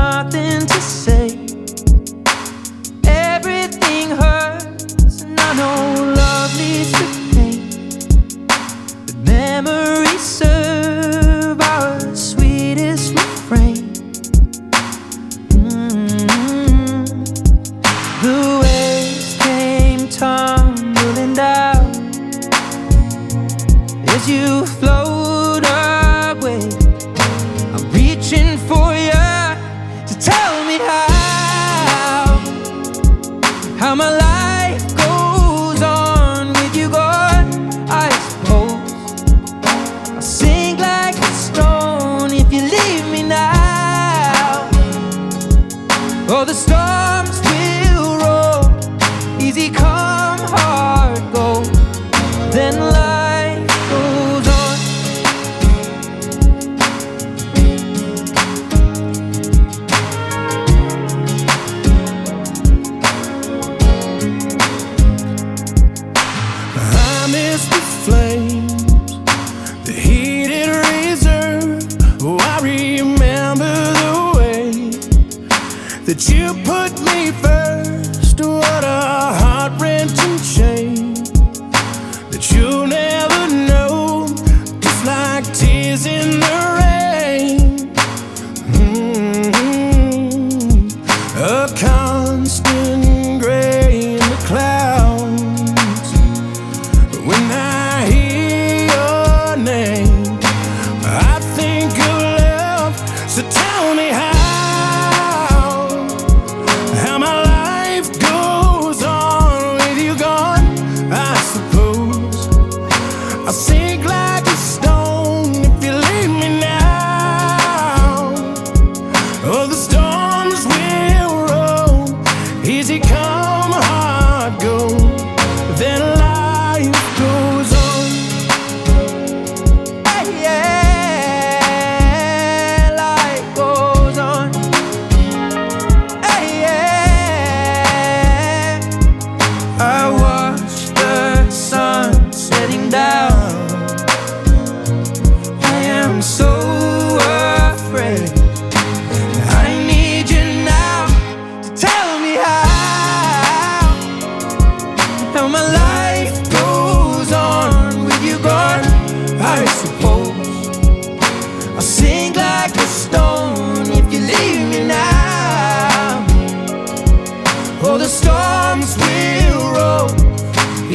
nothing to say. Everything hurts, and I know love leads to pain. The memory serves. Storms will roll, easy come, that you put me first. What a heart wrenching shame that you'll never know, just like tears in the rain. Mm-hmm. A constant gray in the clouds. When I hear your name, I think of love. So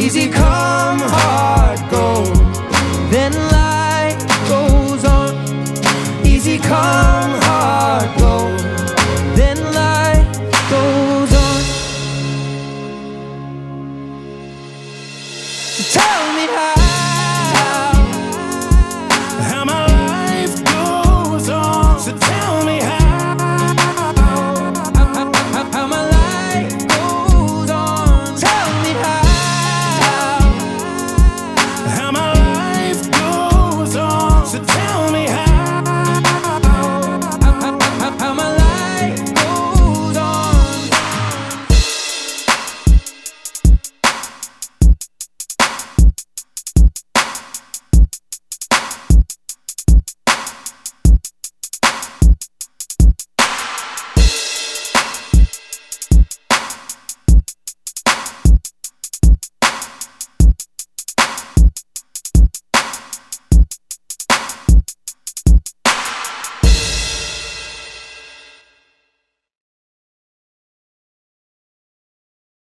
easy come, hard go. Then life goes on, easy come, hard go. Then life goes on. So tell me how.